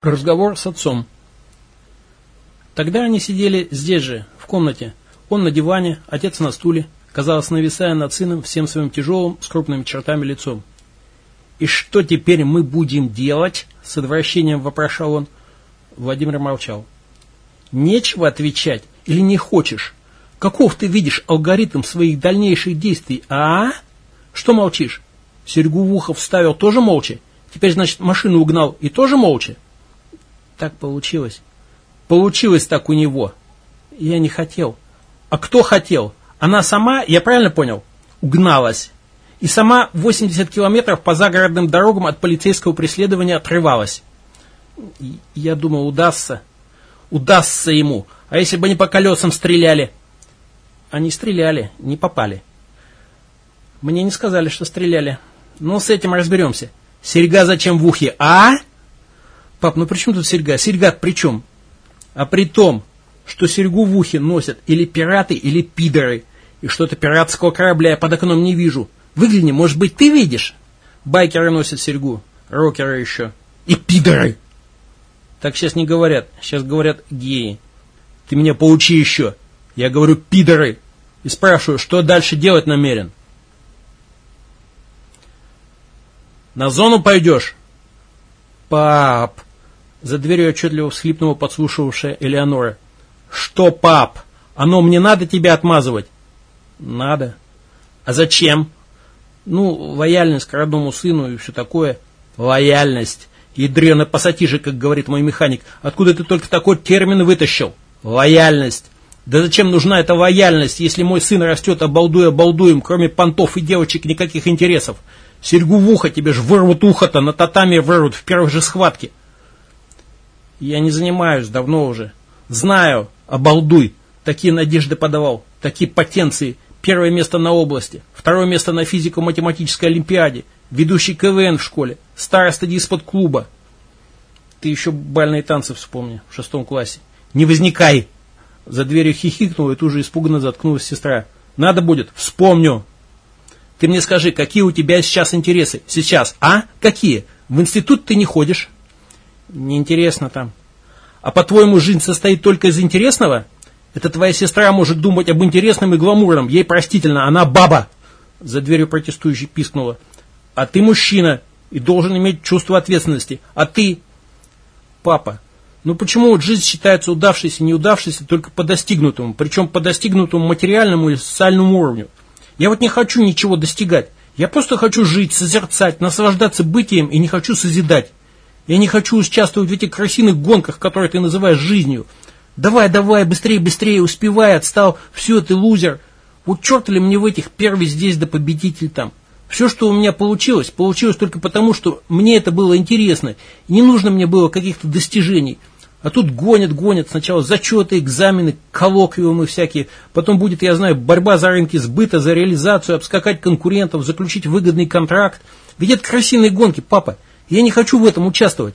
Разговор с отцом. Тогда они сидели здесь же, в комнате. Он на диване, отец на стуле, казалось, нависая над сыном всем своим тяжелым, с крупными чертами лицом. «И что теперь мы будем делать?» — с отвращением вопрошал он. Владимир молчал. «Нечего отвечать или не хочешь? Каков ты видишь алгоритм своих дальнейших действий, а? Что молчишь? Серьгу в ухо вставил тоже молча? Теперь, значит, машину угнал и тоже молча?» Так получилось. Получилось так у него. Я не хотел. А кто хотел? Она сама, я правильно понял, угналась. И сама 80 километров по загородным дорогам от полицейского преследования отрывалась. Я думал, удастся. Удастся ему. А если бы они по колесам стреляли? Они стреляли, не попали. Мне не сказали, что стреляли. Ну, с этим разберемся. Серега зачем в ухе, а? Пап, ну при чем тут серьга? Серьга при чем? А при том, что серьгу в ухе носят или пираты, или пидоры. И что-то пиратского корабля я под окном не вижу. Выгляни, может быть, ты видишь? Байкеры носят серьгу, рокеры еще. И пидоры. Так сейчас не говорят, сейчас говорят геи. Ты меня поучи еще. Я говорю пидоры. И спрашиваю, что дальше делать намерен? На зону пойдешь? Пап, за дверью отчетливо всхлипнула подслушивавшая Элеонора. «Что, пап? Оно мне надо тебя отмазывать?» «Надо». «А зачем?» «Ну, лояльность к родному сыну и все такое». «Лояльность. Ядрена пассатижи, как говорит мой механик. Откуда ты только такой термин вытащил?» «Лояльность». Да зачем нужна эта лояльность, если мой сын растет обалдуя-балдуем, кроме понтов и девочек никаких интересов? Серьгу в ухо тебе ж вырвут ухо-то, на татами вырвут в первой же схватке. Я не занимаюсь давно уже. Знаю, обалдуй. Такие надежды подавал, такие потенции. Первое место на области, второе место на физико-математической олимпиаде, ведущий КВН в школе, староста диспот клуба. Ты еще бальные танцы вспомни в шестом классе. Не возникай! За дверью хихикнула и тут же испуганно заткнулась сестра. Надо будет, вспомню. Ты мне скажи, какие у тебя сейчас интересы? Сейчас, а? Какие? В институт ты не ходишь? Неинтересно там. А по-твоему, жизнь состоит только из интересного? Это твоя сестра может думать об интересном и гламурном. Ей простительно, она баба. За дверью протестующий пискнула. А ты мужчина и должен иметь чувство ответственности. А ты... Папа, ну почему вот жизнь считается удавшейся и неудавшейся только по достигнутому, причем по достигнутому материальному или социальному уровню? Я вот не хочу ничего достигать. Я просто хочу жить, созерцать, наслаждаться бытием и не хочу созидать. Я не хочу участвовать в этих крысиных гонках, которые ты называешь жизнью. Давай, давай, быстрее, быстрее, успевай, отстал, все, ты лузер. Вот черт ли мне в этих первый здесь да победитель там. Все, что у меня получилось, получилось только потому, что мне это было интересно. Не нужно мне было каких-то достижений. А тут гонят, гонят. Сначала зачеты, экзамены, коллоквиумы всякие. Потом будет, я знаю, борьба за рынки сбыта, за реализацию, обскакать конкурентов, заключить выгодный контракт. Ведь это красивые гонки, папа. Я не хочу в этом участвовать.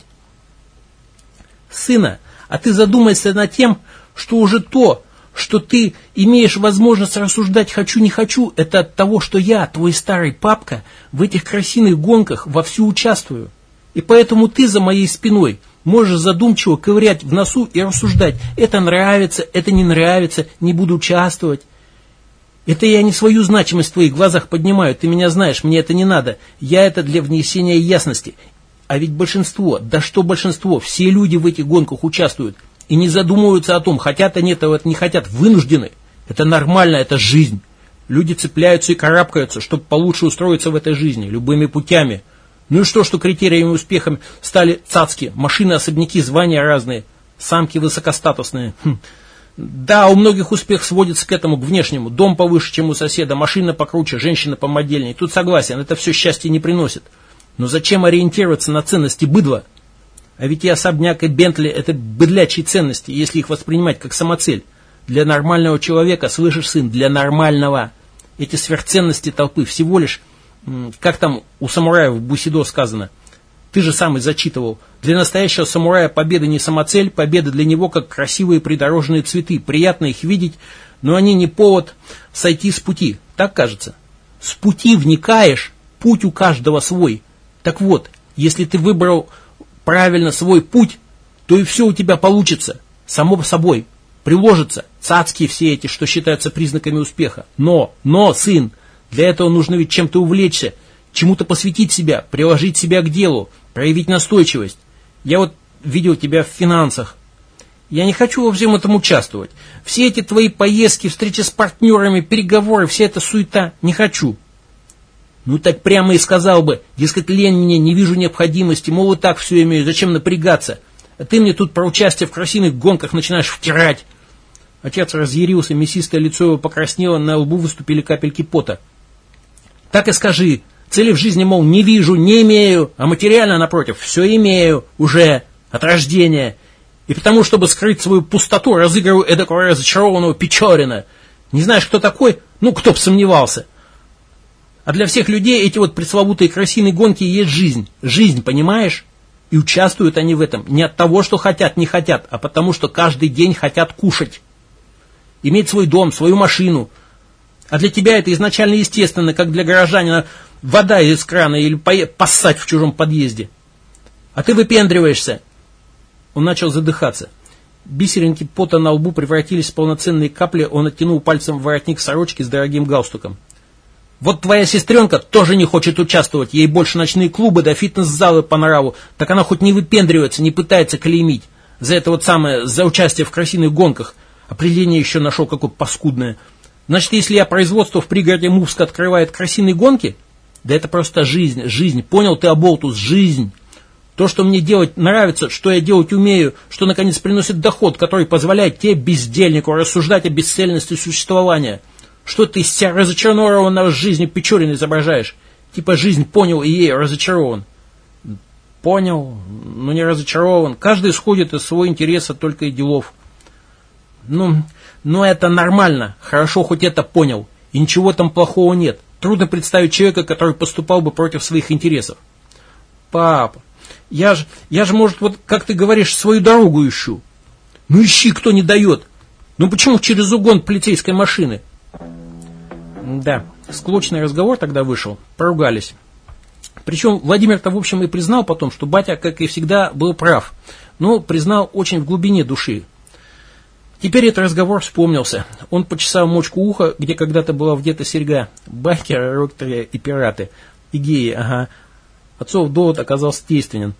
Сына, а ты задумайся над тем, что уже то, что ты имеешь возможность рассуждать «хочу, не хочу», это от того, что я, твой старый папка, в этих красивых гонках вовсю участвую. И поэтому ты за моей спиной можешь задумчиво ковырять в носу и рассуждать «это нравится, это не нравится, не буду участвовать». Это я не свою значимость в твоих глазах поднимаю, ты меня знаешь, мне это не надо. Я это для внесения ясности. А ведь большинство, да что большинство, все люди в этих гонках участвуют и не задумываются о том, хотят они этого, не хотят, вынуждены. Это нормально, это жизнь. Люди цепляются и карабкаются, чтобы получше устроиться в этой жизни, любыми путями. Ну и что, что критериями успеха стали цацки, машины, особняки, звания разные, самки высокостатусные. Хм. Да, у многих успех сводится к этому, к внешнему. Дом повыше, чем у соседа, машина покруче, женщина помодельнее. Тут согласен, это все счастье не приносит. Но зачем ориентироваться на ценности быдла? А ведь и особняк, и Бентли – это быдлячие ценности, если их воспринимать как самоцель. Для нормального человека, слышишь, сын, для нормального. Эти сверхценности толпы всего лишь, как там у самураев в Бусидо сказано, ты же сам и зачитывал, для настоящего самурая победа не самоцель, победа для него как красивые придорожные цветы, приятно их видеть, но они не повод сойти с пути, так кажется. С пути вникаешь, путь у каждого свой – так вот, если ты выбрал правильно свой путь, то и все у тебя получится. Само собой. Приложится. Цацки все эти, что считаются признаками успеха. Но, но, сын, для этого нужно ведь чем-то увлечься, чему-то посвятить себя, приложить себя к делу, проявить настойчивость. Я вот видел тебя в финансах. Я не хочу во всем этом участвовать. Все эти твои поездки, встречи с партнерами, переговоры, вся эта суета. Не хочу. Ну так прямо и сказал бы, дескать, лень мне, не вижу необходимости, мол, и так все имею, зачем напрягаться? А ты мне тут про участие в красивых гонках начинаешь втирать. Отец разъярился, мясистое лицо его покраснело, на лбу выступили капельки пота. Так и скажи, цели в жизни, мол, не вижу, не имею, а материально, напротив, все имею, уже, от рождения. И потому, чтобы скрыть свою пустоту, разыгрываю эдакого разочарованного Печорина. Не знаешь, кто такой? Ну, кто б сомневался. А для всех людей эти вот пресловутые красивые гонки есть жизнь. Жизнь, понимаешь? И участвуют они в этом не от того, что хотят, не хотят, а потому, что каждый день хотят кушать. Иметь свой дом, свою машину. А для тебя это изначально естественно, как для горожанина вода из крана или поссать в чужом подъезде. А ты выпендриваешься. Он начал задыхаться. Бисеринки пота на лбу превратились в полноценные капли, он оттянул пальцем воротник сорочки с дорогим галстуком. Вот твоя сестренка тоже не хочет участвовать, ей больше ночные клубы да фитнес-залы по нраву, так она хоть не выпендривается, не пытается клеймить. За это вот самое, за участие в красивых гонках. Определение еще нашел какое паскудное. Значит, если я производство в пригороде Мувска открывает красивые гонки, да это просто жизнь, жизнь. Понял ты, Аболтус, жизнь. То, что мне делать нравится, что я делать умею, что, наконец, приносит доход, который позволяет тебе, бездельнику, рассуждать о бесцельности существования – что ты из себя разочарованного жизни Печорина изображаешь? Типа жизнь понял и ей разочарован. Понял, но не разочарован. Каждый исходит из своего интереса только и делов. Ну, ну это нормально. Хорошо, хоть это понял. И ничего там плохого нет. Трудно представить человека, который поступал бы против своих интересов. Папа, я же, я же, может, вот, как ты говоришь, свою дорогу ищу. Ну ищи, кто не дает. Ну почему через угон полицейской машины? Да, склочный разговор тогда вышел, поругались. Причем Владимир-то, в общем, и признал потом, что батя, как и всегда, был прав. Но признал очень в глубине души. Теперь этот разговор вспомнился. Он почесал мочку уха, где когда-то была где-то серьга. Байкеры, рокторы и пираты. И геи, ага. Отцов довод оказался действенен.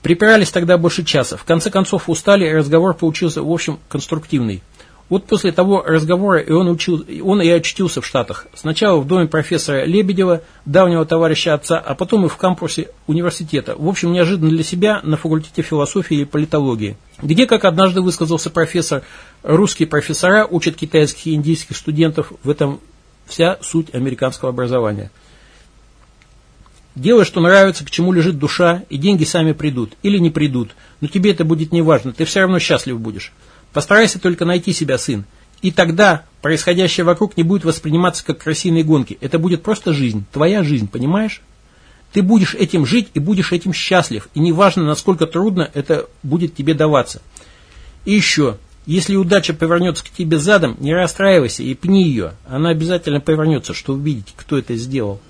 Припирались тогда больше часа. В конце концов устали, и разговор получился, в общем, конструктивный. Вот после того разговора и он, учил, он и очутился в Штатах. Сначала в доме профессора Лебедева, давнего товарища отца, а потом и в кампусе университета. В общем, неожиданно для себя на факультете философии и политологии. Где, как однажды высказался профессор, русские профессора учат китайских и индийских студентов. В этом вся суть американского образования. Делай, что нравится, к чему лежит душа, и деньги сами придут. Или не придут. Но тебе это будет не важно, ты все равно счастлив будешь. Постарайся только найти себя, сын. И тогда происходящее вокруг не будет восприниматься как красивые гонки. Это будет просто жизнь, твоя жизнь, понимаешь? Ты будешь этим жить и будешь этим счастлив. И неважно, насколько трудно это будет тебе даваться. И еще, если удача повернется к тебе задом, не расстраивайся и пни ее. Она обязательно повернется, чтобы увидеть, кто это сделал.